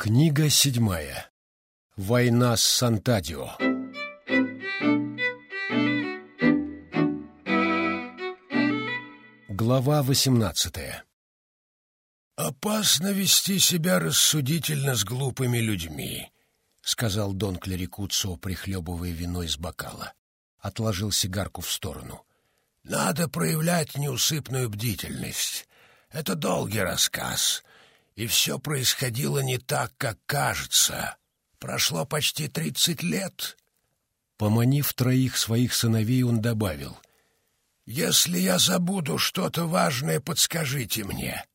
Книга седьмая. Война с Сантадио. Глава восемнадцатая. «Опасно вести себя рассудительно с глупыми людьми», — сказал Дон Клерикуцо, прихлебывая вино из бокала. Отложил сигарку в сторону. «Надо проявлять неусыпную бдительность. Это долгий рассказ, и все происходило не так, как кажется. Прошло почти тридцать лет. Поманив троих своих сыновей, он добавил. «Если я забуду что-то важное, подскажите мне».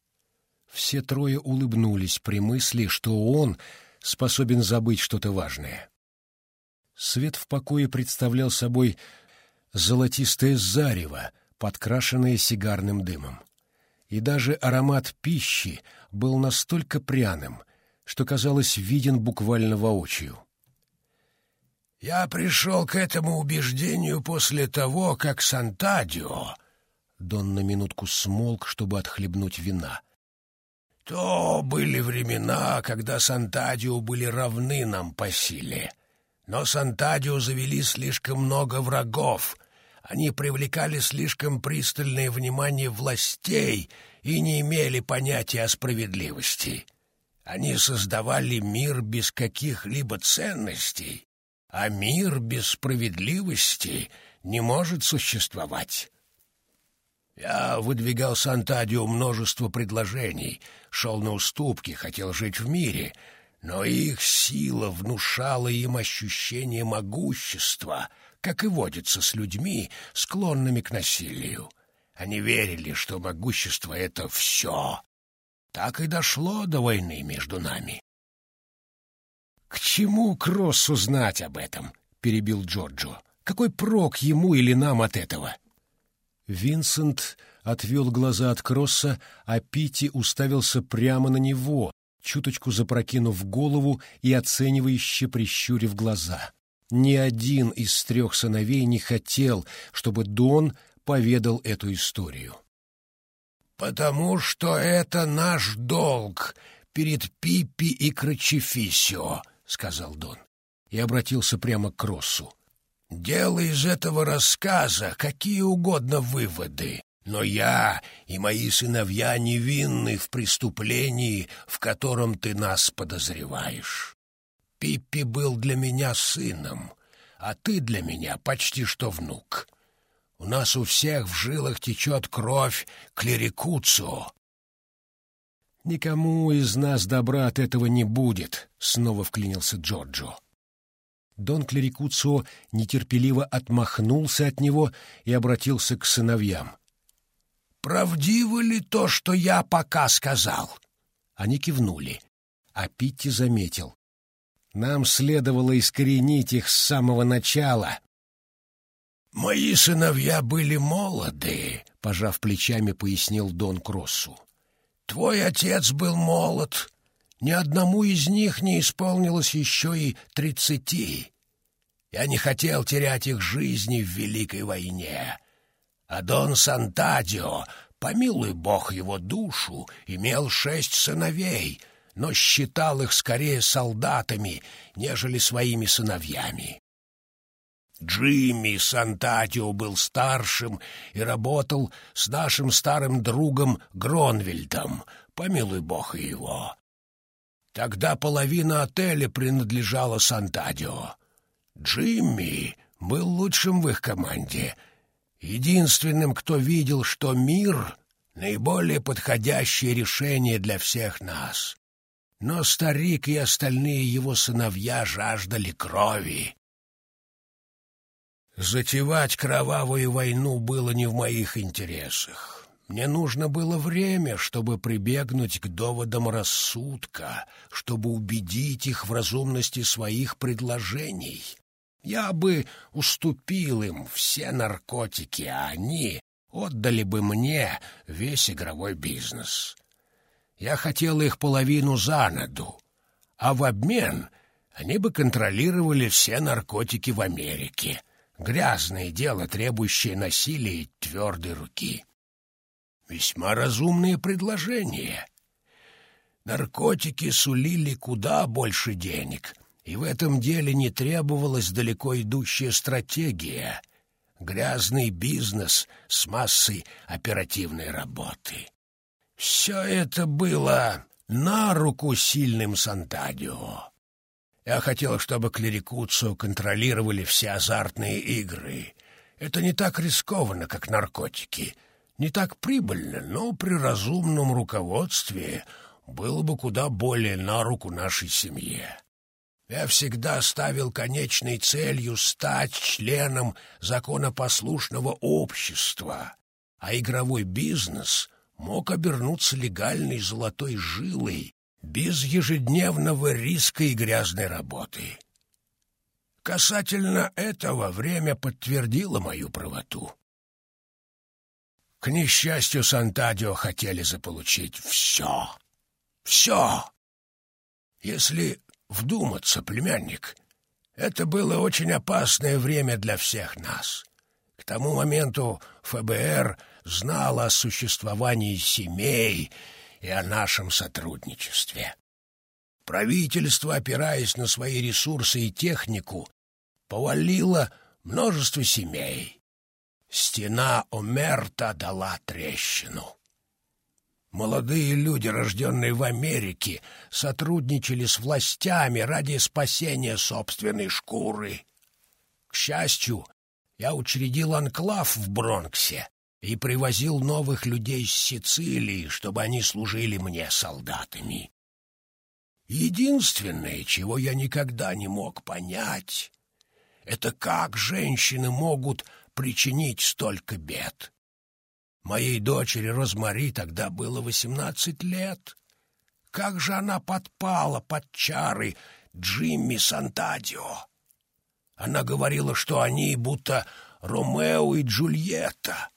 Все трое улыбнулись при мысли, что он способен забыть что-то важное. Свет в покое представлял собой золотистое зарево, подкрашенное сигарным дымом и даже аромат пищи был настолько пряным, что, казалось, виден буквально воочию. «Я пришел к этому убеждению после того, как Сантадио...» Дон на минутку смолк, чтобы отхлебнуть вина. «То были времена, когда Сантадио были равны нам по силе. Но Сантадио завели слишком много врагов, они привлекали слишком пристальное внимание властей и не имели понятия о справедливости. Они создавали мир без каких-либо ценностей, а мир без справедливости не может существовать. Я выдвигал Сантадио множество предложений, шел на уступки, хотел жить в мире, но их сила внушала им ощущение могущества — как и водится с людьми, склонными к насилию. Они верили, что могущество — это все. Так и дошло до войны между нами. — К чему Кроссу знать об этом? — перебил Джорджо. — Какой прок ему или нам от этого? Винсент отвел глаза от Кросса, а Питти уставился прямо на него, чуточку запрокинув голову и оценивающе прищурив глаза. Ни один из трех сыновей не хотел, чтобы Дон поведал эту историю. «Потому что это наш долг перед Пиппи и Крачефисио», — сказал Дон, и обратился прямо к Россу. «Делай из этого рассказа какие угодно выводы, но я и мои сыновья невинны в преступлении, в котором ты нас подозреваешь». Пиппи был для меня сыном, а ты для меня почти что внук. У нас у всех в жилах течет кровь клерикуцу. «Никому из нас добра от этого не будет», — снова вклинился Джорджо. Дон Клерикуцо нетерпеливо отмахнулся от него и обратился к сыновьям. «Правдиво ли то, что я пока сказал?» Они кивнули, а Питти заметил. Нам следовало искоренить их с самого начала. «Мои сыновья были молоды», — пожав плечами, пояснил Дон Кроссу. «Твой отец был молод. Ни одному из них не исполнилось еще и тридцати. Я не хотел терять их жизни в Великой войне. А Дон Сантадио, помилуй Бог его душу, имел шесть сыновей — но считал их скорее солдатами, нежели своими сыновьями. Джимми Сантатио был старшим и работал с нашим старым другом Гронвельдом, помилуй бог его. Тогда половина отеля принадлежала Сантадио. Джимми был лучшим в их команде, единственным, кто видел, что мир — наиболее подходящее решение для всех нас. Но старик и остальные его сыновья жаждали крови. Затевать кровавую войну было не в моих интересах. Мне нужно было время, чтобы прибегнуть к доводам рассудка, чтобы убедить их в разумности своих предложений. Я бы уступил им все наркотики, а они отдали бы мне весь игровой бизнес. Я хотел их половину занаду, а в обмен они бы контролировали все наркотики в Америке. Грязное дело, требующее насилия и твердой руки. Весьма разумные предложения. Наркотики сулили куда больше денег, и в этом деле не требовалась далеко идущая стратегия, грязный бизнес с массой оперативной работы. Все это было на руку сильным Сантадио. Я хотел, чтобы клерикуцию контролировали все азартные игры. Это не так рискованно, как наркотики, не так прибыльно, но при разумном руководстве было бы куда более на руку нашей семье. Я всегда ставил конечной целью стать членом законопослушного общества, а игровой бизнес мог обернуться легальной золотой жилой без ежедневного риска и грязной работы. Касательно этого время подтвердило мою правоту. К несчастью, Сантадио хотели заполучить все. Все. Если вдуматься, племянник, это было очень опасное время для всех нас. К тому моменту ФБР знало о существовании семей и о нашем сотрудничестве. Правительство, опираясь на свои ресурсы и технику, повалило множество семей. Стена Омерта дала трещину. Молодые люди, рожденные в Америке, сотрудничали с властями ради спасения собственной шкуры. К счастью, я учредил анклав в Бронксе и привозил новых людей с Сицилии, чтобы они служили мне солдатами. Единственное, чего я никогда не мог понять, это как женщины могут причинить столько бед. Моей дочери Розмари тогда было восемнадцать лет. Как же она подпала под чары Джимми Сантадио! Она говорила, что они будто Ромео и Джульетта.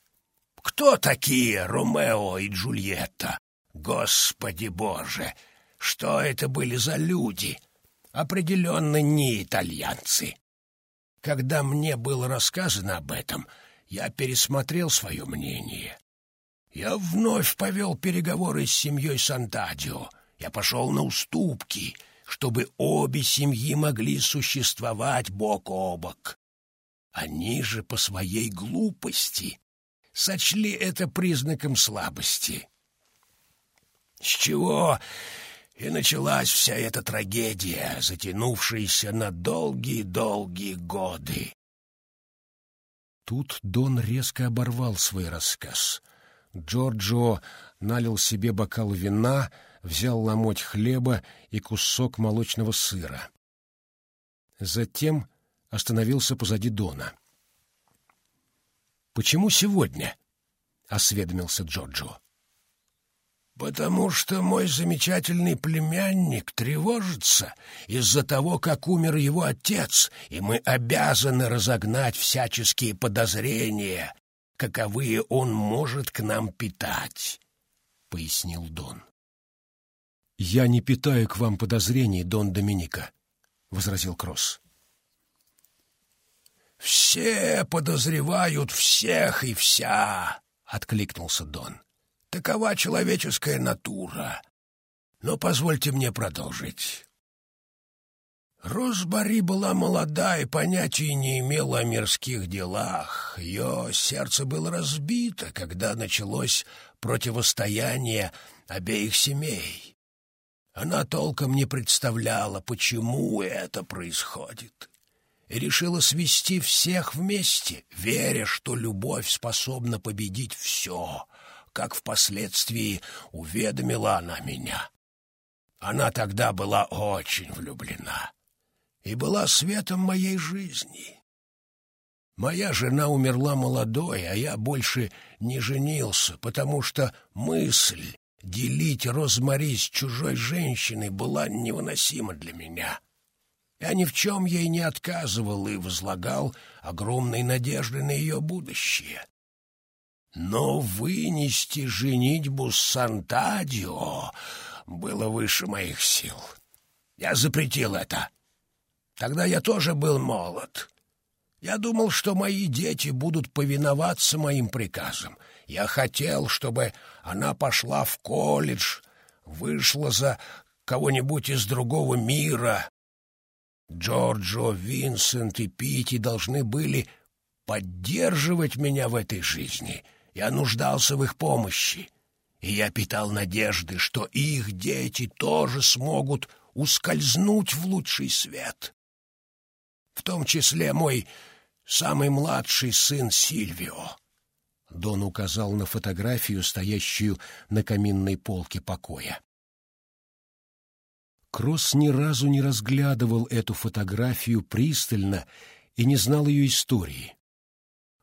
Кто такие Ромео и Джульетта? Господи Боже! Что это были за люди? Определенно не итальянцы. Когда мне было рассказано об этом, я пересмотрел свое мнение. Я вновь повел переговоры с семьей Сантадио. Я пошел на уступки, чтобы обе семьи могли существовать бок о бок. Они же по своей глупости сочли это признаком слабости. С чего и началась вся эта трагедия, затянувшаяся на долгие-долгие годы. Тут Дон резко оборвал свой рассказ. Джорджо налил себе бокал вина, взял ломоть хлеба и кусок молочного сыра. Затем остановился позади Дона. «Почему сегодня?» — осведомился Джорджо. «Потому что мой замечательный племянник тревожится из-за того, как умер его отец, и мы обязаны разогнать всяческие подозрения, каковые он может к нам питать», — пояснил Дон. «Я не питаю к вам подозрений, Дон Доминика», — возразил Кросс. «Все подозревают всех и вся», — откликнулся Дон. Такова человеческая натура. Но позвольте мне продолжить. Розбари была молода и понятия не имела о мирских делах. Ее сердце было разбито, когда началось противостояние обеих семей. Она толком не представляла, почему это происходит, и решила свести всех вместе, веря, что любовь способна победить все, как впоследствии уведомила она меня. Она тогда была очень влюблена и была светом моей жизни. Моя жена умерла молодой, а я больше не женился, потому что мысль делить Розмари с чужой женщиной была невыносима для меня. Я ни в чем ей не отказывал и возлагал огромные надежды на ее будущее. Но вынести женитьбу с Сантадио было выше моих сил. Я запретил это. Тогда я тоже был молод. Я думал, что мои дети будут повиноваться моим приказам. Я хотел, чтобы она пошла в колледж, вышла за кого-нибудь из другого мира. Джорджо, Винсент и Пити должны были поддерживать меня в этой жизни. Я нуждался в их помощи, и я питал надежды, что их дети тоже смогут ускользнуть в лучший свет. В том числе мой самый младший сын Сильвио. Дон указал на фотографию, стоящую на каминной полке покоя. Кросс ни разу не разглядывал эту фотографию пристально и не знал ее истории.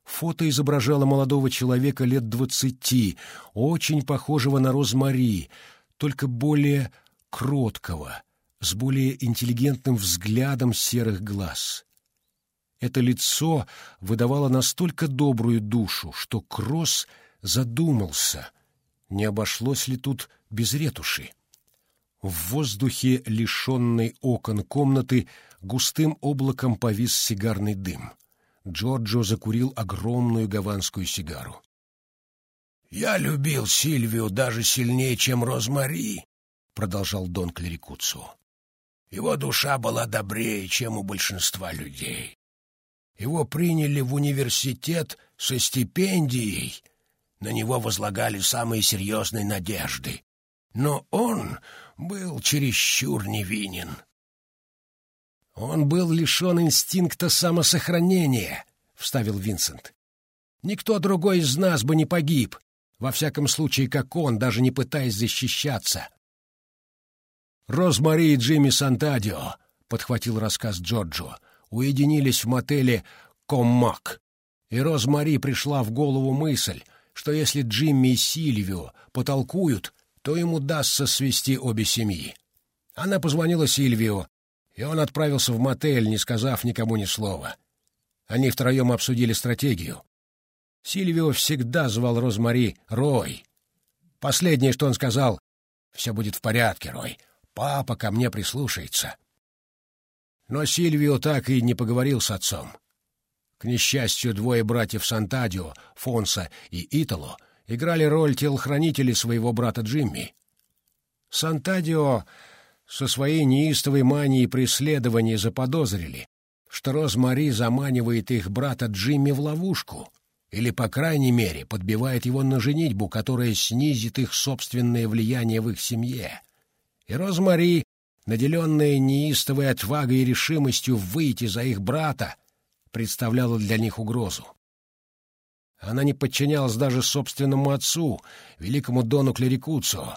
Фото изображало молодого человека лет двадцати, очень похожего на Розмари, только более кроткого, с более интеллигентным взглядом серых глаз. Это лицо выдавало настолько добрую душу, что Кросс задумался, не обошлось ли тут без ретуши. В воздухе, лишенной окон комнаты, густым облаком повис сигарный дым. Джорджо закурил огромную гаванскую сигару. «Я любил Сильвию даже сильнее, чем Розмари», — продолжал Дон Клерикуцу. «Его душа была добрее, чем у большинства людей. Его приняли в университет со стипендией. На него возлагали самые серьезные надежды. Но он был чересчур невинен. «Он был лишен инстинкта самосохранения», — вставил Винсент. «Никто другой из нас бы не погиб, во всяком случае, как он, даже не пытаясь защищаться». «Розмари и Джимми Сантадио», — подхватил рассказ Джорджо, — уединились в мотеле «Коммак». И Розмари пришла в голову мысль, что если Джимми и Сильвио потолкуют, то им удастся свести обе семьи. Она позвонила Сильвио, и он отправился в мотель, не сказав никому ни слова. Они втроем обсудили стратегию. Сильвио всегда звал Розмари «Рой». Последнее, что он сказал, «Все будет в порядке, Рой. Папа ко мне прислушается». Но Сильвио так и не поговорил с отцом. К несчастью, двое братьев Сантадио, Фонса и Итало, играли роль телохранителей своего брата Джимми. Сантадио со своей неистовой манией преследования заподозрили, что Розмари заманивает их брата Джимми в ловушку или, по крайней мере, подбивает его на женитьбу, которая снизит их собственное влияние в их семье. И Розмари наделенная неистовой отвагой и решимостью выйти за их брата, представляла для них угрозу. Она не подчинялась даже собственному отцу, великому Дону Клерикуцу.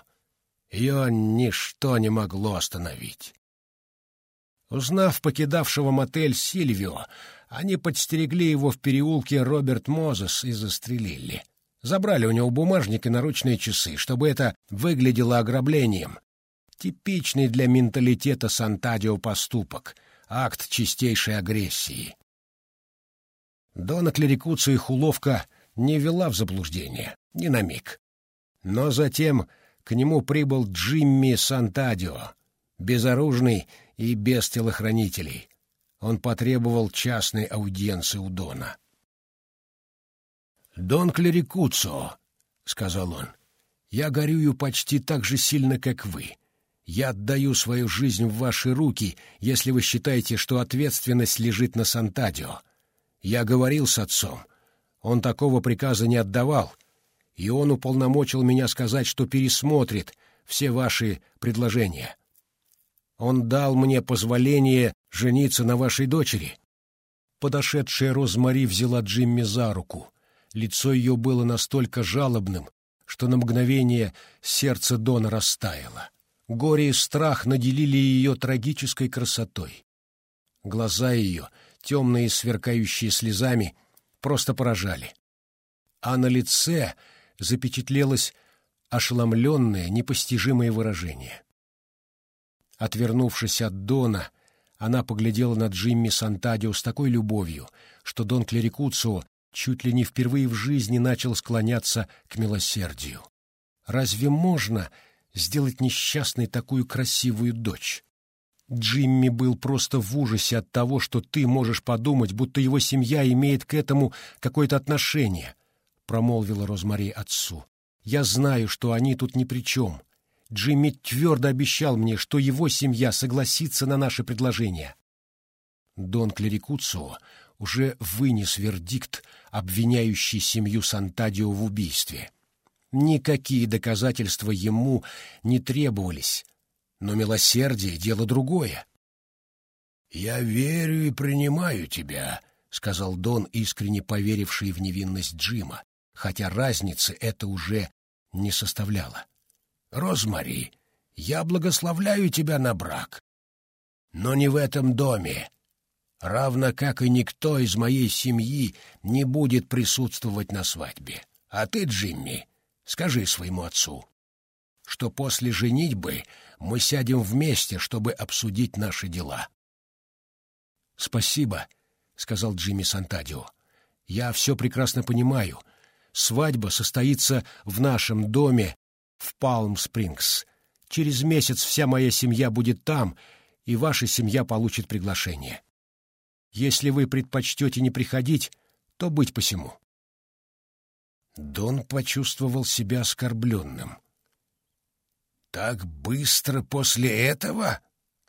Ее ничто не могло остановить. Узнав покидавшего мотель Сильвио, они подстерегли его в переулке Роберт Мозес и застрелили. Забрали у него бумажник и наручные часы, чтобы это выглядело ограблением, Типичный для менталитета Сантадио поступок, акт чистейшей агрессии. Дона Клерикуцу их уловка не вела в заблуждение, ни на миг. Но затем к нему прибыл Джимми Сантадио, безоружный и без телохранителей. Он потребовал частной аудиенции у Дона. «Дон Клерикуцо», — сказал он, — «я горюю почти так же сильно, как вы. Я отдаю свою жизнь в ваши руки, если вы считаете, что ответственность лежит на Сантадио. Я говорил с отцом. Он такого приказа не отдавал, и он уполномочил меня сказать, что пересмотрит все ваши предложения. Он дал мне позволение жениться на вашей дочери. Подошедшая Розмари взяла Джимми за руку. Лицо ее было настолько жалобным, что на мгновение сердце Дона растаяло. Горе и страх наделили ее трагической красотой. Глаза ее, темные, сверкающие слезами, просто поражали. А на лице запечатлелось ошеломленное, непостижимое выражение. Отвернувшись от Дона, она поглядела на Джимми Сантадио с такой любовью, что Дон Клерикуцио чуть ли не впервые в жизни начал склоняться к милосердию. Разве можно сделать несчастной такую красивую дочь. Джимми был просто в ужасе от того, что ты можешь подумать, будто его семья имеет к этому какое-то отношение, — промолвила Розмари отцу. Я знаю, что они тут ни при чем. Джимми твердо обещал мне, что его семья согласится на наше предложение. Дон Клерикуцо уже вынес вердикт, обвиняющий семью Сантадио в убийстве. Никакие доказательства ему не требовались, но милосердие — дело другое. «Я верю и принимаю тебя», — сказал Дон, искренне поверивший в невинность Джима, хотя разницы это уже не составляло. «Розмари, я благословляю тебя на брак, но не в этом доме, равно как и никто из моей семьи не будет присутствовать на свадьбе. А ты, Джимми, скажи своему отцу, что после женитьбы мы сядем вместе, чтобы обсудить наши дела». «Спасибо», — сказал Джимми Сантадио. «Я все прекрасно понимаю. Свадьба состоится в нашем доме в Палм-Спрингс. Через месяц вся моя семья будет там, и ваша семья получит приглашение. Если вы предпочтете не приходить, то быть посему». Дон почувствовал себя оскорбленным. «Так быстро после этого?»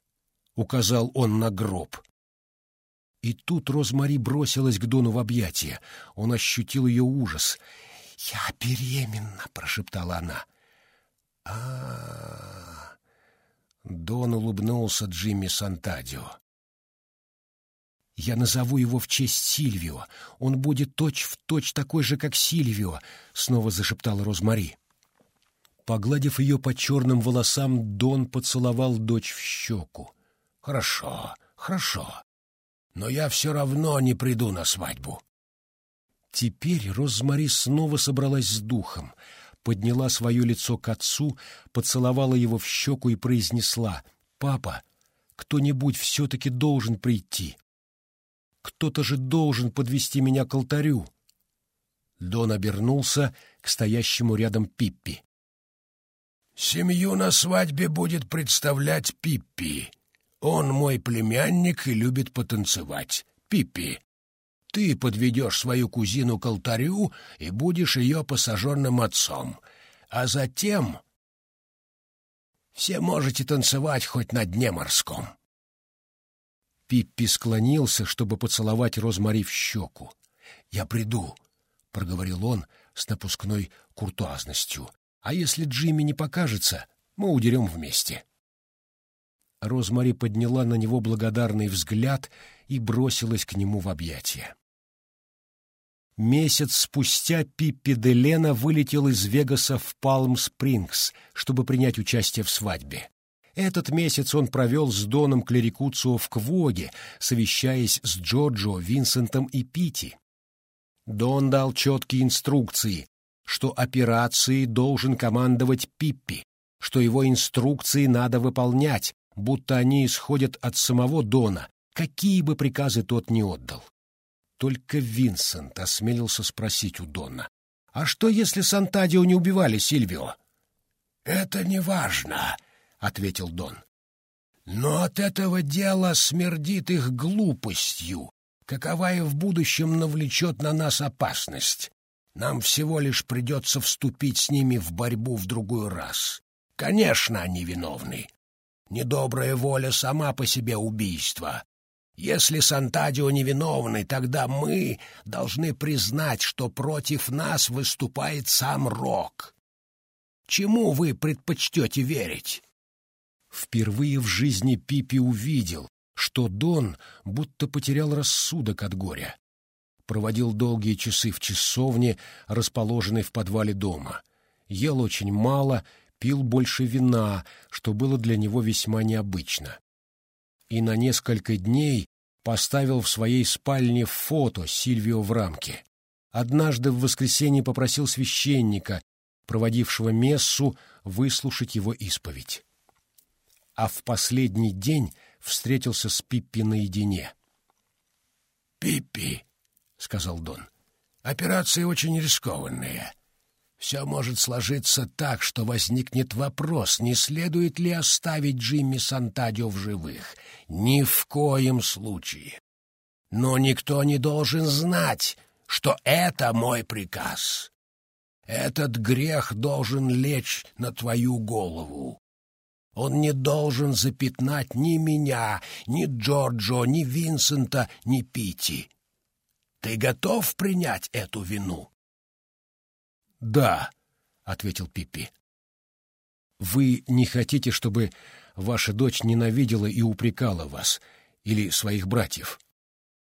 — указал он на гроб. И тут Розмари бросилась к Дону в объятия. Он ощутил ее ужас. «Я беременна!» — прошептала она. а, -а, -а Дон улыбнулся Джимми Сантадио. «Я назову его в честь Сильвио. Он будет точь-в-точь точь такой же, как Сильвио», — снова зашептала Розмари. Погладив ее по черным волосам, Дон поцеловал дочь в щеку. «Хорошо, хорошо но я все равно не приду на свадьбу. Теперь Розмари снова собралась с духом, подняла свое лицо к отцу, поцеловала его в щеку и произнесла «Папа, кто-нибудь все-таки должен прийти. Кто-то же должен подвести меня к алтарю». Дон обернулся к стоящему рядом Пиппи. «Семью на свадьбе будет представлять Пиппи», он мой племянник и любит потанцевать. Пиппи, ты подведешь свою кузину к алтарю и будешь ее посаженным отцом. А затем все можете танцевать хоть на дне морском. Пиппи склонился, чтобы поцеловать Розмари в щеку. «Я приду», — проговорил он с напускной куртуазностью. «А если Джимми не покажется, мы удерем вместе». Розмари подняла на него благодарный взгляд и бросилась к нему в объятия. Месяц спустя Пиппи де Лена вылетел из Вегаса в Палм-Спрингс, чтобы принять участие в свадьбе. Этот месяц он провел с Доном Клерикуцио в Квоге, совещаясь с Джорджо, Винсентом и Пити. Дон дал четкие инструкции, что операцией должен командовать Пиппи, что его инструкции надо выполнять, будто они исходят от самого Дона, какие бы приказы тот ни отдал. Только Винсент осмелился спросить у Дона, «А что, если Сантадио не убивали Сильвио?» «Это не важно», — ответил Дон. «Но от этого дела смердит их глупостью, каковая в будущем навлечет на нас опасность. Нам всего лишь придется вступить с ними в борьбу в другой раз. Конечно, они виновны. Недобрая воля сама по себе убийство. Если Сантадио невиновный, тогда мы должны признать, что против нас выступает сам Рок. Чему вы предпочтете верить? Впервые в жизни Пипи увидел, что Дон будто потерял рассудок от горя. Проводил долгие часы в часовне, расположенной в подвале дома. Ел очень мало пил больше вина, что было для него весьма необычно. И на несколько дней поставил в своей спальне фото Сильвио в рамке. Однажды в воскресенье попросил священника, проводившего мессу, выслушать его исповедь. А в последний день встретился с Пиппи наедине. «Пиппи», — сказал Дон, — «операция очень рискованная. Все может сложиться так, что возникнет вопрос, не следует ли оставить Джимми Сантадио в живых. Ни в коем случае. Но никто не должен знать, что это мой приказ. Этот грех должен лечь на твою голову. Он не должен запятнать ни меня, ни Джорджо, ни Винсента, ни Пити. Ты готов принять эту вину? — Да, — ответил Пиппи. — Вы не хотите, чтобы ваша дочь ненавидела и упрекала вас или своих братьев?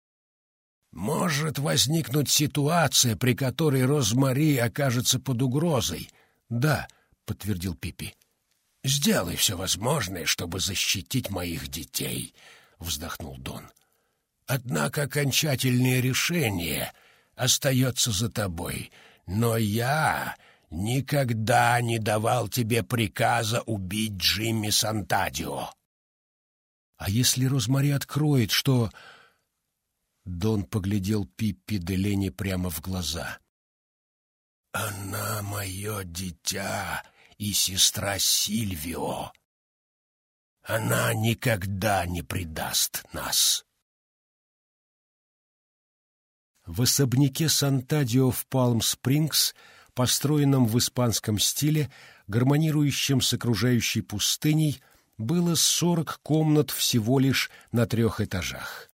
— Может возникнуть ситуация, при которой Розмари окажется под угрозой. — Да, — подтвердил Пиппи. — Сделай все возможное, чтобы защитить моих детей, — вздохнул Дон. — Однако окончательное решение остается за тобой — но я никогда не давал тебе приказа убить Джимми Сантадио. А если Розмари откроет, что... Дон поглядел Пиппи Делени прямо в глаза. «Она мое дитя и сестра Сильвио. Она никогда не предаст нас». В особняке Сантадио в Палм-Спрингс, построенном в испанском стиле, гармонирующем с окружающей пустыней, было сорок комнат всего лишь на трех этажах.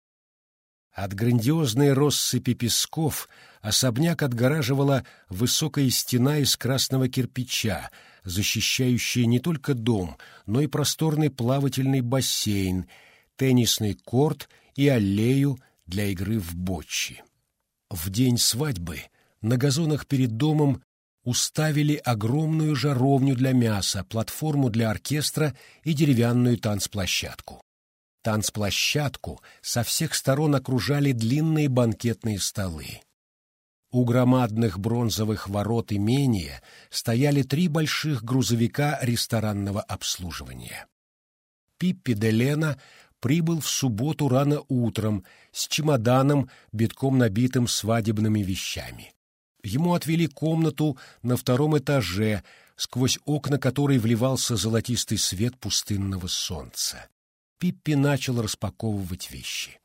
От грандиозной россыпи песков особняк отгораживала высокая стена из красного кирпича, защищающая не только дом, но и просторный плавательный бассейн, теннисный корт и аллею для игры в бочи. В день свадьбы на газонах перед домом уставили огромную жаровню для мяса, платформу для оркестра и деревянную танцплощадку. Танцплощадку со всех сторон окружали длинные банкетные столы. У громадных бронзовых ворот имения стояли три больших грузовика ресторанного обслуживания. Пиппи де Лена прибыл в субботу рано утром с чемоданом, битком набитым свадебными вещами. Ему отвели комнату на втором этаже, сквозь окна которой вливался золотистый свет пустынного солнца. Пиппи начал распаковывать вещи.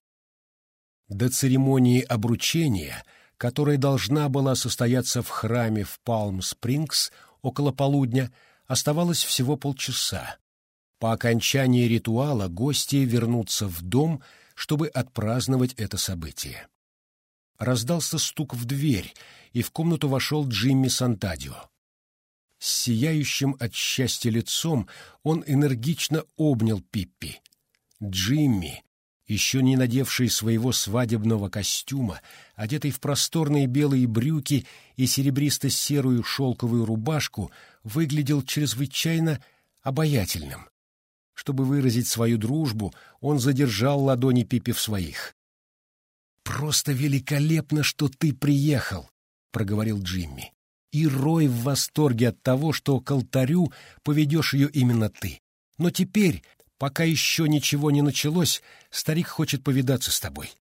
До церемонии обручения, которая должна была состояться в храме в Палм-Спрингс около полудня, оставалось всего полчаса. По окончании ритуала гости вернутся в дом, чтобы отпраздновать это событие. Раздался стук в дверь, и в комнату вошел Джимми Сантадио. С сияющим от счастья лицом он энергично обнял Пиппи. Джимми, еще не надевший своего свадебного костюма, одетый в просторные белые брюки и серебристо-серую шелковую рубашку, выглядел чрезвычайно обаятельным. Чтобы выразить свою дружбу, он задержал ладони Пипи в своих. «Просто великолепно, что ты приехал», — проговорил Джимми. «И Рой в восторге от того, что к алтарю поведешь ее именно ты. Но теперь, пока еще ничего не началось, старик хочет повидаться с тобой».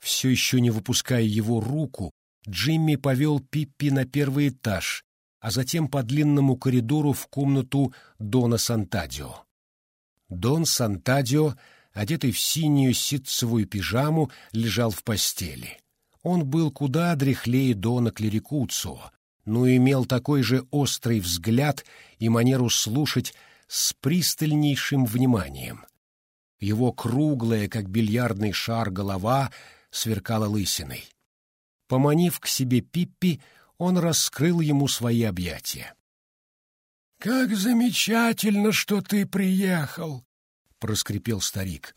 Все еще не выпуская его руку, Джимми повел Пиппи на первый этаж, а затем по длинному коридору в комнату Дона Сантадио. Дон Сантадио, одетый в синюю ситцевую пижаму, лежал в постели. Он был куда дряхлее Дона Клерикуцо, но имел такой же острый взгляд и манеру слушать с пристальнейшим вниманием. Его круглая, как бильярдный шар, голова сверкала лысиной. Поманив к себе Пиппи, он раскрыл ему свои объятия. «Как замечательно, что ты приехал!» — проскрипел старик.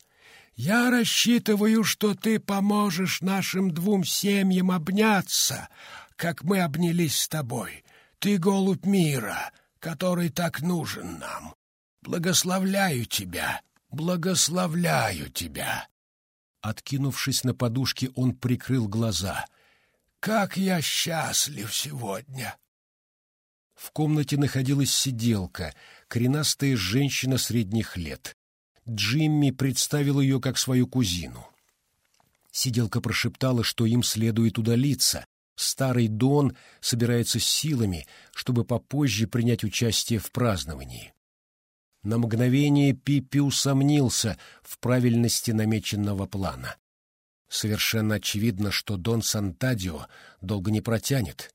«Я рассчитываю, что ты поможешь нашим двум семьям обняться, как мы обнялись с тобой. Ты голубь мира, который так нужен нам. Благословляю тебя, благословляю тебя!» Откинувшись на подушке, он прикрыл глаза — как я счастлив сегодня!» В комнате находилась сиделка, коренастая женщина средних лет. Джимми представил ее как свою кузину. Сиделка прошептала, что им следует удалиться. Старый Дон собирается силами, чтобы попозже принять участие в праздновании. На мгновение Пиппи усомнился в правильности намеченного плана. Совершенно очевидно, что Дон Сантадио долго не протянет.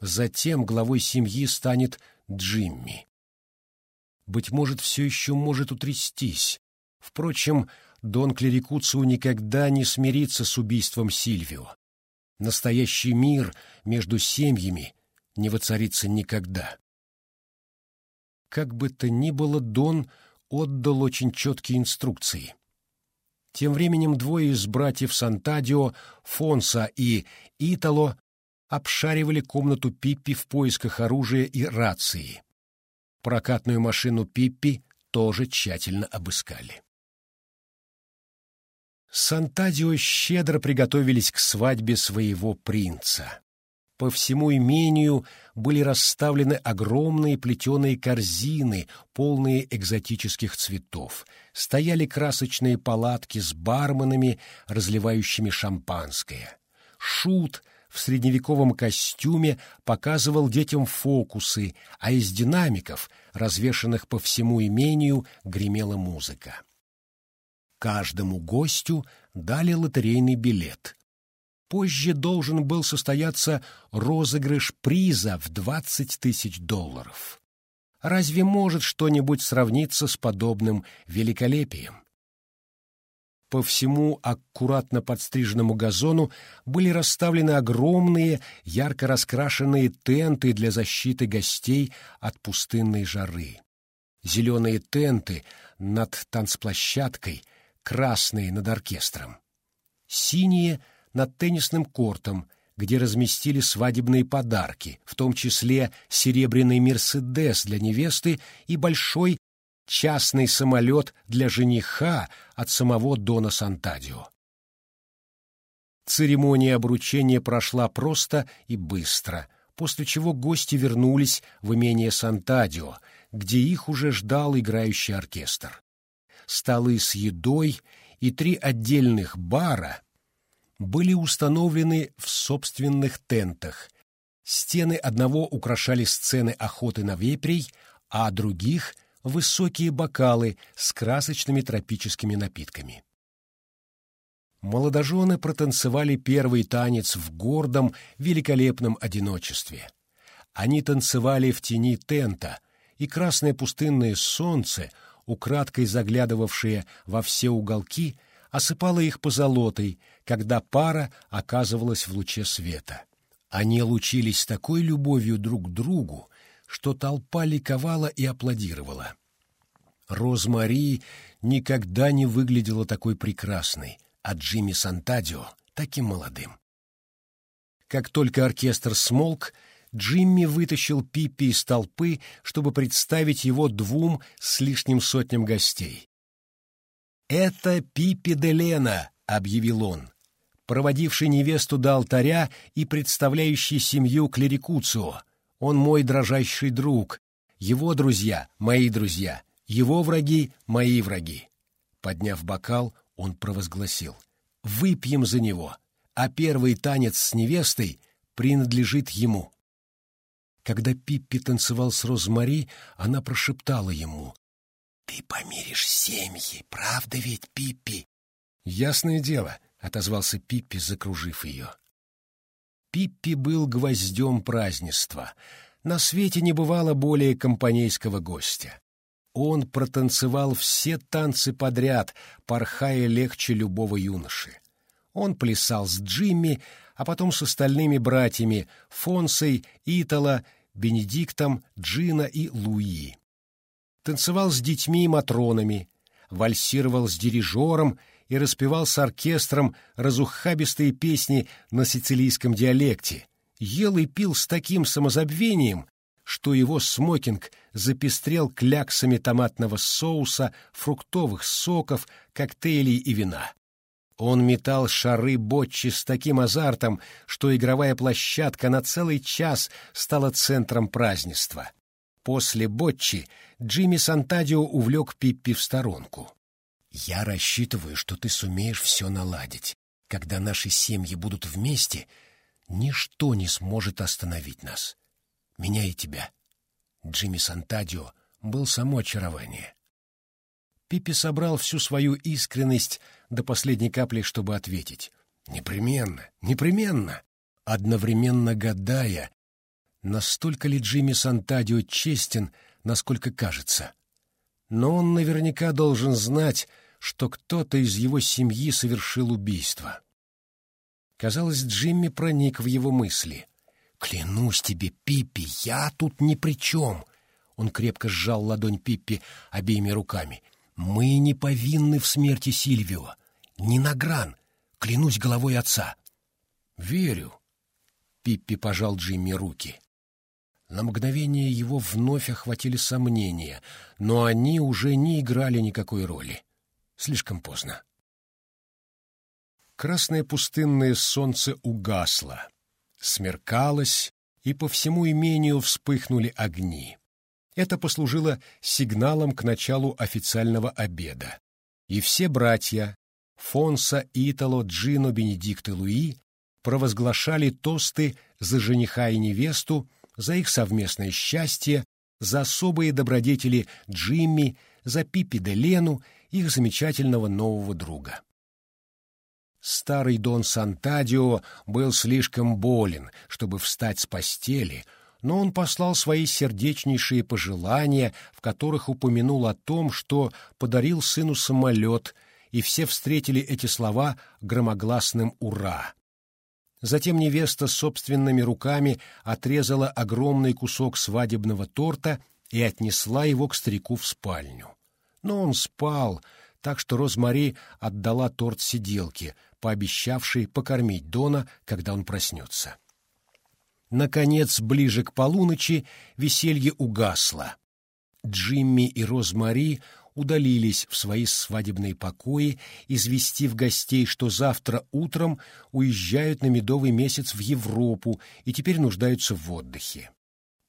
Затем главой семьи станет Джимми. Быть может, все еще может утрястись. Впрочем, Дон Клерикуцио никогда не смирится с убийством Сильвио. Настоящий мир между семьями не воцарится никогда. Как бы то ни было, Дон отдал очень четкие инструкции. Тем временем двое из братьев Сантадио, Фонса и Итало, обшаривали комнату Пиппи в поисках оружия и рации. Прокатную машину Пиппи тоже тщательно обыскали. Сантадио щедро приготовились к свадьбе своего принца. По всему имению были расставлены огромные плетеные корзины, полные экзотических цветов. Стояли красочные палатки с барменами, разливающими шампанское. Шут в средневековом костюме показывал детям фокусы, а из динамиков, развешанных по всему имению, гремела музыка. Каждому гостю дали лотерейный билет. Позже должен был состояться розыгрыш приза в 20 тысяч долларов. Разве может что-нибудь сравниться с подобным великолепием? По всему аккуратно подстриженному газону были расставлены огромные, ярко раскрашенные тенты для защиты гостей от пустынной жары. Зеленые тенты над танцплощадкой, красные над оркестром. Синие над теннисным кортом, где разместили свадебные подарки, в том числе серебряный «Мерседес» для невесты и большой частный самолет для жениха от самого Дона Сантадио. Церемония обручения прошла просто и быстро, после чего гости вернулись в имение Сантадио, где их уже ждал играющий оркестр. Столы с едой и три отдельных бара были установлены в собственных тентах. Стены одного украшали сцены охоты на вепрей, а других высокие бокалы с красочными тропическими напитками. Молодожены протанцевали первый танец в гордом, великолепном одиночестве. Они танцевали в тени тента, и красное пустынное солнце, украдкой заглядывавшее во все уголки, осыпало их позолотой, когда пара оказывалась в луче света. Они лучились такой любовью друг к другу, что толпа ликовала и аплодировала. Розмари никогда не выглядела такой прекрасной, а Джимми Сантадио — таким молодым. Как только оркестр смолк, Джимми вытащил Пиппи из толпы, чтобы представить его двум с лишним сотням гостей. «Это Пиппи де Лена», — объявил он, проводивший невесту до алтаря и представляющий семью Клерикуцио, он мой дрожащий друг. Его друзья — мои друзья. Его враги — мои враги. Подняв бокал, он провозгласил. «Выпьем за него, а первый танец с невестой принадлежит ему». Когда Пиппи танцевал с Розмари, она прошептала ему. «Ты помиришь семьи, правда ведь, Пиппи?» «Ясное дело», — отозвался Пиппи, закружив ее. Пиппи был гвоздем празднества. На свете не бывало более компанейского гостя. Он протанцевал все танцы подряд, порхая легче любого юноши. Он плясал с Джимми, а потом с остальными братьями Фонсой, Итала, Бенедиктом, Джина и Луи. Танцевал с детьми и матронами, вальсировал с дирижером — и распевал с оркестром разухабистые песни на сицилийском диалекте, ел и пил с таким самозабвением, что его смокинг запестрел кляксами томатного соуса, фруктовых соков, коктейлей и вина. Он метал шары бочи с таким азартом, что игровая площадка на целый час стала центром празднества. После бочи Джимми Сантадио увлек Пиппи в сторонку. Я рассчитываю, что ты сумеешь все наладить. Когда наши семьи будут вместе, ничто не сможет остановить нас. Меня и тебя. Джимми Сантадио был само очарование. Пиппи собрал всю свою искренность до последней капли, чтобы ответить. «Непременно, непременно!» Одновременно гадая, Настолько ли Джимми Сантадио честен, насколько кажется? Но он наверняка должен знать, что кто-то из его семьи совершил убийство. Казалось, Джимми проник в его мысли. «Клянусь тебе, Пиппи, я тут ни при чем!» Он крепко сжал ладонь Пиппи обеими руками. «Мы не повинны в смерти Сильвио. Ни на гран. Клянусь головой отца». «Верю». Пиппи пожал Джимми руки. На мгновение его вновь охватили сомнения, но они уже не играли никакой роли. Слишком поздно. Красное пустынное солнце угасло. Смеркалось, и по всему имению вспыхнули огни. Это послужило сигналом к началу официального обеда. И все братья — Фонса, Итало, Джино, Бенедикт и Луи — провозглашали тосты за жениха и невесту, за их совместное счастье, за особые добродетели Джимми, за Пиппи де Лену, их замечательного нового друга. Старый Дон Сантадио был слишком болен, чтобы встать с постели, но он послал свои сердечнейшие пожелания, в которых упомянул о том, что подарил сыну самолет, и все встретили эти слова громогласным «Ура!». Затем невеста собственными руками отрезала огромный кусок свадебного торта и отнесла его к старику в спальню. Но он спал, так что Розмари отдала торт сиделке, пообещавшей покормить Дона, когда он проснется. Наконец, ближе к полуночи, веселье угасло. Джимми и Розмари удалились в свои свадебные покои, известив гостей, что завтра утром уезжают на медовый месяц в Европу и теперь нуждаются в отдыхе.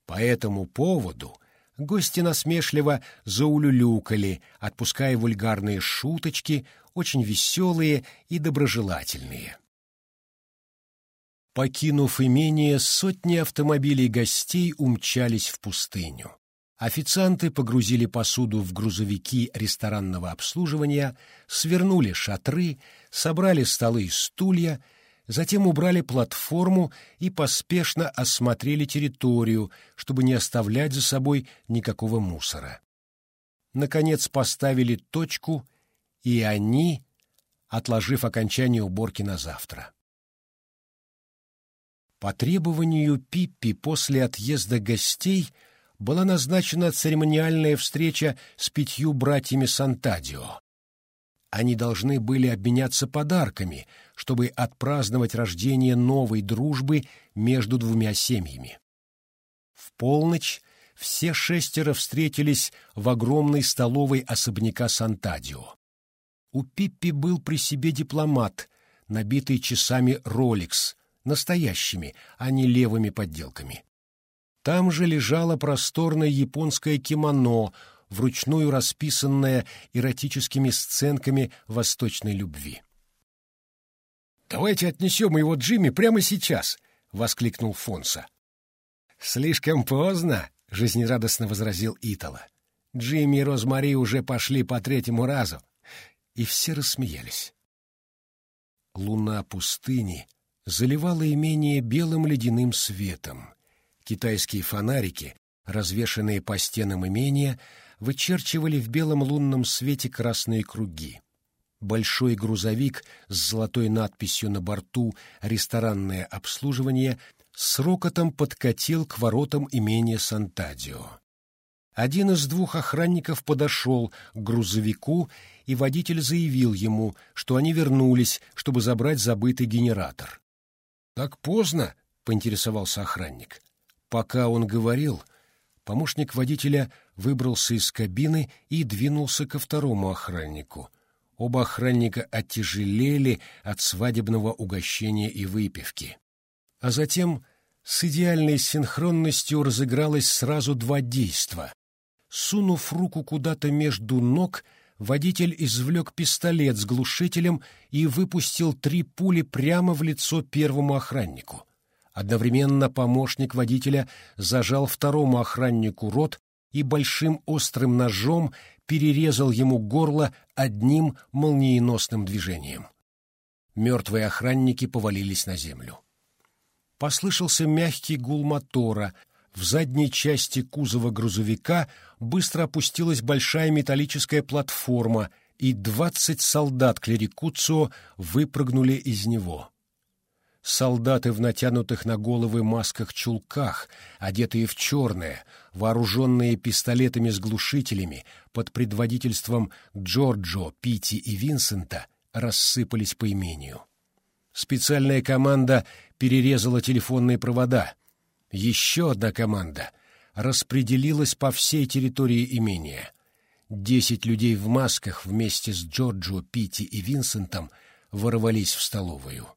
По этому поводу гости насмешливо заулюлюкали, отпуская вульгарные шуточки, очень веселые и доброжелательные. Покинув имение, сотни автомобилей гостей умчались в пустыню. Официанты погрузили посуду в грузовики ресторанного обслуживания, свернули шатры, собрали столы и стулья, затем убрали платформу и поспешно осмотрели территорию, чтобы не оставлять за собой никакого мусора. Наконец поставили точку, и они, отложив окончание уборки на завтра. По требованию Пиппи после отъезда гостей — была назначена церемониальная встреча с пятью братьями Сантадио. Они должны были обменяться подарками, чтобы отпраздновать рождение новой дружбы между двумя семьями. В полночь все шестеро встретились в огромной столовой особняка Сантадио. У Пиппи был при себе дипломат, набитый часами Rolex, настоящими, а не левыми подделками. Там же лежало просторное японское кимоно, вручную расписанное эротическими сценками восточной любви. «Давайте отнесем его Джимми прямо сейчас!» — воскликнул Фонса. «Слишком поздно!» — жизнерадостно возразил Итала. «Джимми и Розмари уже пошли по третьему разу!» И все рассмеялись. Луна пустыни заливала имение белым ледяным светом. Китайские фонарики, развешанные по стенам имения, вычерчивали в белом лунном свете красные круги. Большой грузовик с золотой надписью на борту «Ресторанное обслуживание» с рокотом подкатил к воротам имения Сантадио. Один из двух охранников подошел к грузовику, и водитель заявил ему, что они вернулись, чтобы забрать забытый генератор. «Так поздно?» — поинтересовался охранник. Пока он говорил, помощник водителя выбрался из кабины и двинулся ко второму охраннику. Оба охранника оттяжелели от свадебного угощения и выпивки. А затем с идеальной синхронностью разыгралось сразу два действа. Сунув руку куда-то между ног, водитель извлек пистолет с глушителем и выпустил три пули прямо в лицо первому охраннику. Одновременно помощник водителя зажал второму охраннику рот и большим острым ножом перерезал ему горло одним молниеносным движением. Мертвые охранники повалились на землю. Послышался мягкий гул мотора, в задней части кузова грузовика быстро опустилась большая металлическая платформа, и двадцать солдат Клерикуцио выпрыгнули из него. Солдаты в натянутых на головы масках-чулках, одетые в черное, вооруженные пистолетами с глушителями, под предводительством Джорджо, Пити и Винсента, рассыпались по имению. Специальная команда перерезала телефонные провода. Еще одна команда распределилась по всей территории имения. Десять людей в масках вместе с Джорджо, Пити и Винсентом ворвались в столовую.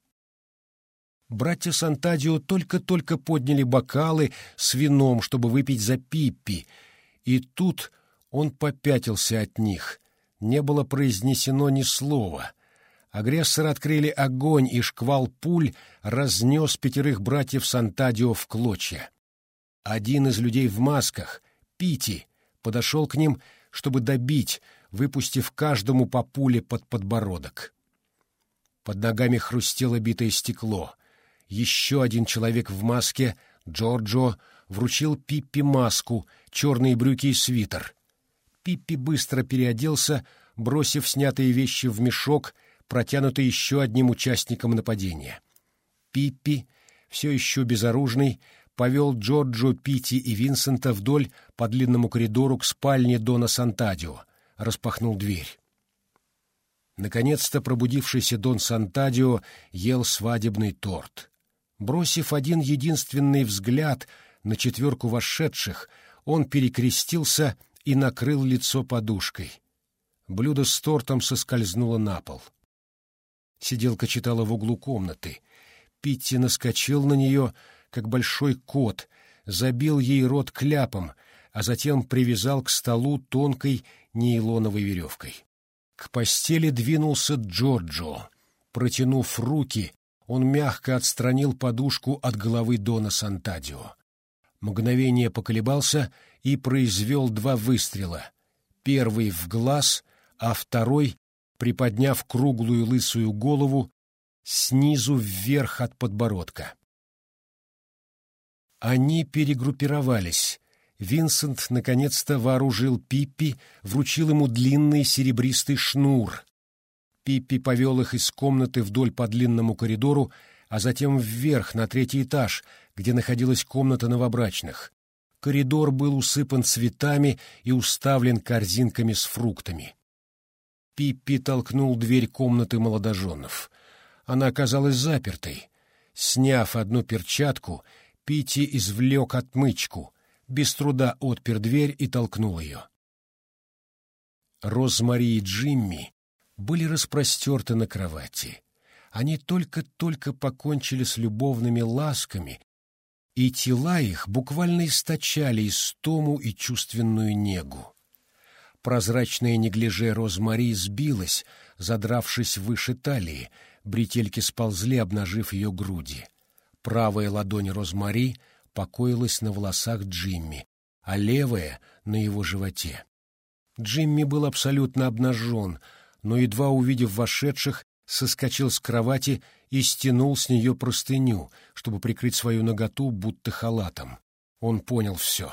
Братья Сантадио только-только подняли бокалы с вином, чтобы выпить за Пиппи, и тут он попятился от них. Не было произнесено ни слова. Агрессоры открыли огонь, и шквал пуль разнес пятерых братьев Сантадио в клочья. Один из людей в масках, Пити, подошел к ним, чтобы добить, выпустив каждому по пуле под подбородок. Под ногами хрустело битое стекло. Еще один человек в маске, Джорджо, вручил Пиппи маску, черные брюки и свитер. Пиппи быстро переоделся, бросив снятые вещи в мешок — протянутый еще одним участником нападения. Пиппи, все еще безоружный, повел Джорджо, Пити и Винсента вдоль по длинному коридору к спальне Дона Сантадио, распахнул дверь. Наконец-то пробудившийся Дон Сантадио ел свадебный торт. Бросив один единственный взгляд на четверку вошедших, он перекрестился и накрыл лицо подушкой. Блюдо с тортом соскользнуло на пол. Сиделка читала в углу комнаты. Питти наскочил на нее, как большой кот, забил ей рот кляпом, а затем привязал к столу тонкой нейлоновой веревкой. К постели двинулся Джорджо. Протянув руки, он мягко отстранил подушку от головы Дона Сантадио. Мгновение поколебался и произвел два выстрела. Первый в глаз, а второй приподняв круглую лысую голову снизу вверх от подбородка. Они перегруппировались. Винсент наконец-то вооружил Пиппи, вручил ему длинный серебристый шнур. Пиппи повел их из комнаты вдоль по длинному коридору, а затем вверх на третий этаж, где находилась комната новобрачных. Коридор был усыпан цветами и уставлен корзинками с фруктами. Пиппи толкнул дверь комнаты молодоженов. Она оказалась запертой. Сняв одну перчатку, Пити извлек отмычку, без труда отпер дверь и толкнул ее. Розмари и Джимми были распростерты на кровати. Они только-только покончили с любовными ласками, и тела их буквально источали истому и чувственную негу. Прозрачное неглиже розмари сбилось, задравшись выше талии, бретельки сползли, обнажив ее груди. Правая ладонь розмари покоилась на волосах Джимми, а левая — на его животе. Джимми был абсолютно обнажен, но, едва увидев вошедших, соскочил с кровати и стянул с нее простыню, чтобы прикрыть свою наготу будто халатом. Он понял все.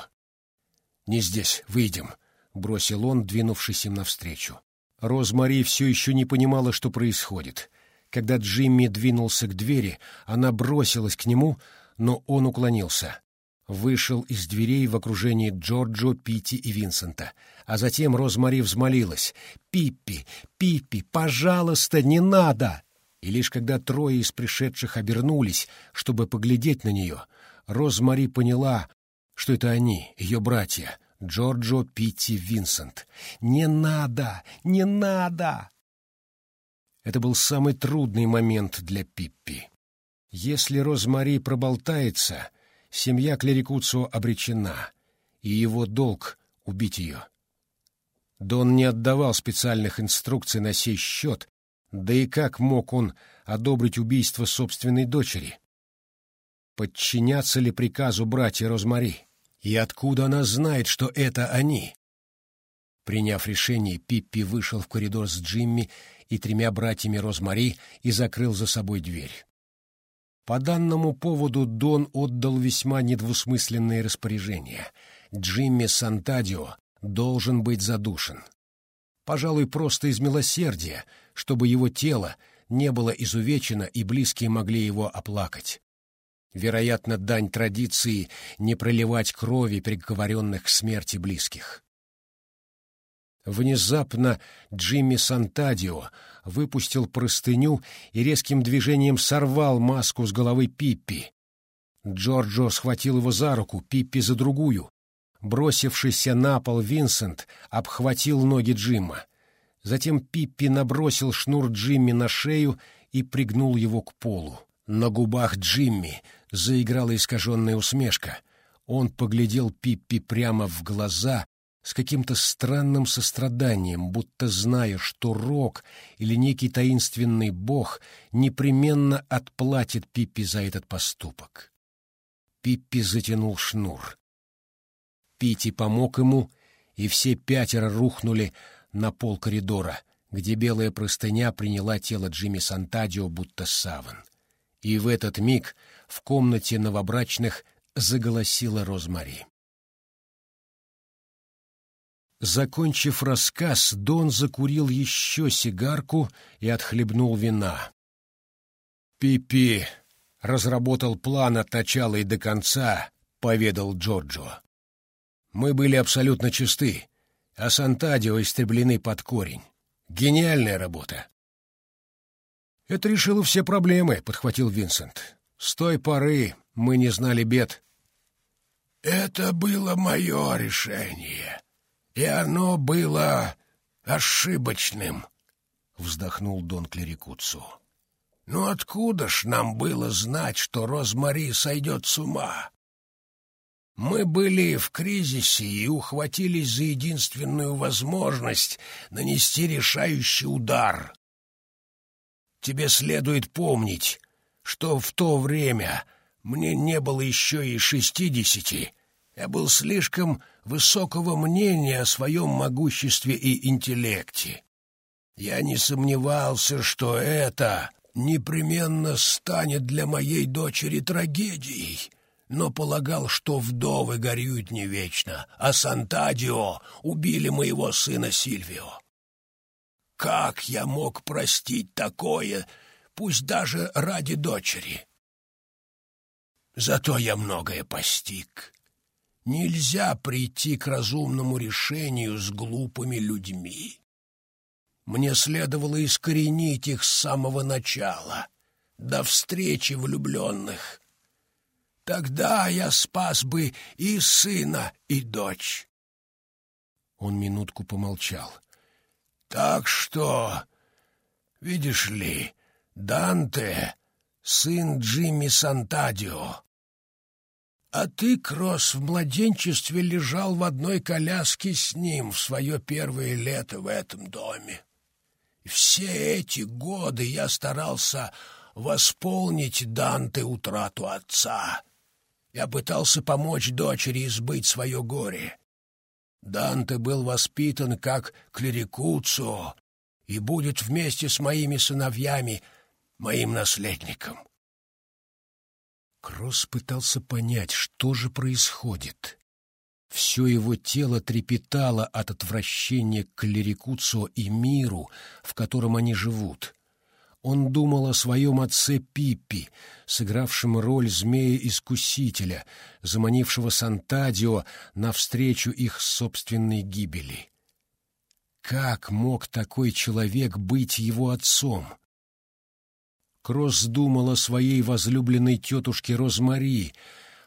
«Не здесь, выйдем», — бросил он, двинувшись им навстречу. Розмари все еще не понимала, что происходит. Когда Джимми двинулся к двери, она бросилась к нему, но он уклонился. Вышел из дверей в окружении Джорджо, Пити и Винсента. А затем Розмари взмолилась. «Пиппи! Пиппи! Пожалуйста, не надо!» И лишь когда трое из пришедших обернулись, чтобы поглядеть на нее, Розмари поняла, что это они, ее братья, Джорджо Питти Винсент. «Не надо! Не надо!» Это был самый трудный момент для Пиппи. Если Розмари проболтается, семья Клерикуцо обречена, и его долг — убить ее. Дон не отдавал специальных инструкций на сей счет, да и как мог он одобрить убийство собственной дочери? Подчиняться ли приказу братья Розмари? И откуда она знает, что это они? Приняв решение, Пиппи вышел в коридор с Джимми и тремя братьями Розмари и закрыл за собой дверь. По данному поводу Дон отдал весьма недвусмысленные распоряжения. Джимми Сантадио должен быть задушен. Пожалуй, просто из милосердия, чтобы его тело не было изувечено и близкие могли его оплакать. Вероятно, дань традиции не проливать крови приговоренных к смерти близких. Внезапно Джимми Сантадио выпустил простыню и резким движением сорвал маску с головы Пиппи. Джорджо схватил его за руку, Пиппи за другую. Бросившийся на пол Винсент обхватил ноги Джимма. Затем Пиппи набросил шнур Джимми на шею и пригнул его к полу. На губах Джимми заиграла искаженная усмешка. Он поглядел Пиппи прямо в глаза с каким-то странным состраданием, будто зная, что Рок или некий таинственный бог непременно отплатит Пиппи за этот поступок. Пиппи затянул шнур. Пити помог ему, и все пятеро рухнули на пол коридора, где белая простыня приняла тело Джимми Сантадио будто саван. И в этот миг в комнате новобрачных заголосила Розмари. Закончив рассказ, Дон закурил еще сигарку и отхлебнул вина. «Пипи разработал план от начала и до конца», — поведал Джорджо. «Мы были абсолютно чисты, а Сантадио истреблены под корень. Гениальная работа». «Это решило все проблемы», — подхватил Винсент. «С той поры мы не знали бед». «Это было мое решение», и оно было ошибочным, — вздохнул Дон Клерикуцу. Ну откуда ж нам было знать, что Розмари сойдет с ума? Мы были в кризисе и ухватились за единственную возможность нанести решающий удар. Тебе следует помнить, что в то время мне не было еще и шестидесяти, я был слишком высокого мнения о своем могуществе и интеллекте. Я не сомневался, что это непременно станет для моей дочери трагедией, но полагал, что вдовы горюют не вечно, а Сантадио убили моего сына Сильвио. Как я мог простить такое, пусть даже ради дочери? Зато я многое постиг. Нельзя прийти к разумному решению с глупыми людьми. Мне следовало искоренить их с самого начала, до встречи влюбленных. Тогда я спас бы и сына, и дочь. Он минутку помолчал. Так что, видишь ли, Данте — сын Джимми Сантадио, а ты, Кросс, в младенчестве лежал в одной коляске с ним в свое первое лето в этом доме. все эти годы я старался восполнить Данте утрату отца. Я пытался помочь дочери избыть свое горе. Данте был воспитан как клерикуцо и будет вместе с моими сыновьями моим наследником. Кросс пытался понять, что же происходит. Все его тело трепетало от отвращения к Лерикуцо и миру, в котором они живут. Он думал о своем отце Пиппи, сыгравшем роль змея-искусителя, заманившего Сантадио навстречу их собственной гибели. Как мог такой человек быть его отцом? Кросс думал о своей возлюбленной тетушке Розмари,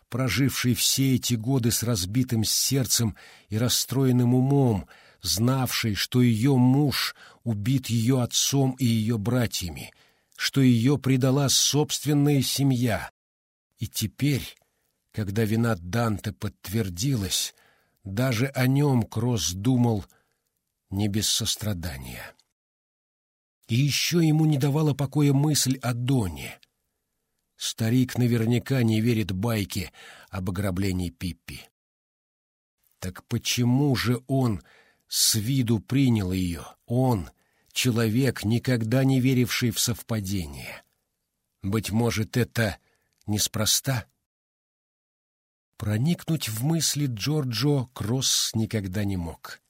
прожившей все эти годы с разбитым сердцем и расстроенным умом, знавшей, что ее муж убит ее отцом и ее братьями, что ее предала собственная семья. И теперь, когда вина Данте подтвердилась, даже о нем Кросс думал не без сострадания. И еще ему не давала покоя мысль о Доне. Старик наверняка не верит байке об ограблении Пиппи. Так почему же он с виду принял ее? Он, человек, никогда не веривший в совпадение. Быть может, это неспроста. Проникнуть в мысли Джорджо Кросс никогда не мог.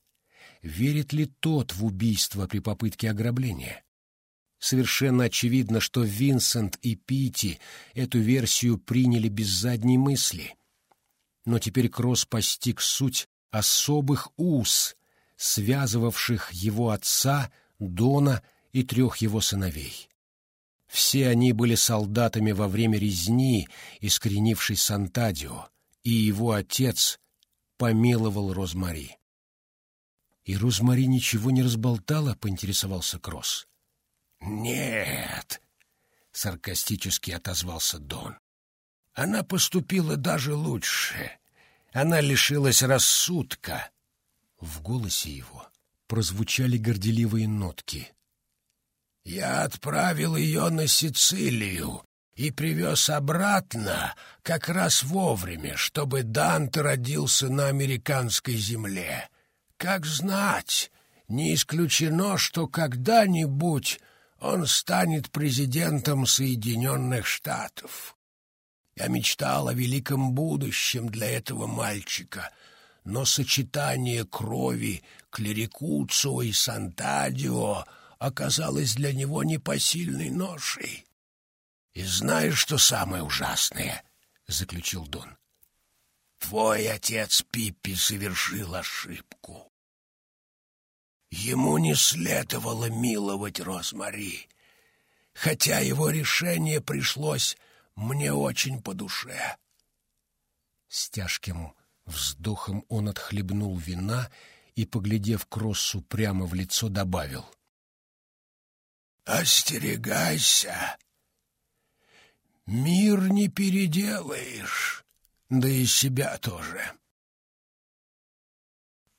Верит ли тот в убийство при попытке ограбления? Совершенно очевидно, что Винсент и Пити эту версию приняли без задней мысли. Но теперь Кросс постиг суть особых уз, связывавших его отца, Дона и трех его сыновей. Все они были солдатами во время резни, искоренившей Сантадио, и его отец помиловал Розмари. «И Розмари ничего не разболтала?» — поинтересовался Кросс. «Нет», — саркастически отозвался Дон. «Она поступила даже лучше. Она лишилась рассудка». В голосе его прозвучали горделивые нотки. «Я отправил ее на Сицилию и привез обратно как раз вовремя, чтобы Данте родился на американской земле. Как знать, не исключено, что когда-нибудь он станет президентом Соединенных Штатов. Я мечтал о великом будущем для этого мальчика, но сочетание крови Клерикуцио и Сантадио оказалось для него непосильной ношей. «И знаешь, что самое ужасное?» — заключил Дон. «Твой отец Пиппи совершил ошибку. Ему не следовало миловать Розмари, хотя его решение пришлось мне очень по душе. С тяжким вздохом он отхлебнул вина и, поглядев Кроссу прямо в лицо, добавил. «Остерегайся! Мир не переделаешь, да и себя тоже».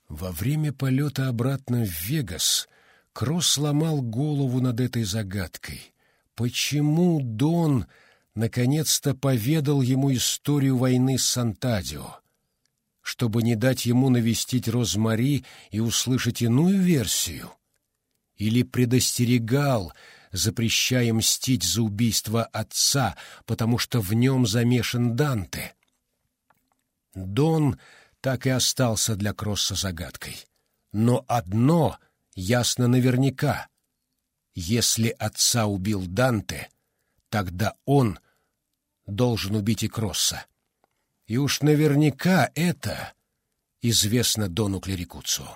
Во время полета обратно в Вегас Кросс сломал голову над этой загадкой. Почему Дон наконец-то поведал ему историю войны с Сантадио? Чтобы не дать ему навестить Розмари и услышать иную версию? Или предостерегал, запрещая мстить за убийство отца, потому что в нем замешан Данте? Дон так и остался для Кросса загадкой. Но одно ясно наверняка. Если отца убил Данте, тогда он должен убить и Кросса. И уж наверняка это известно Дону Клерикуцу.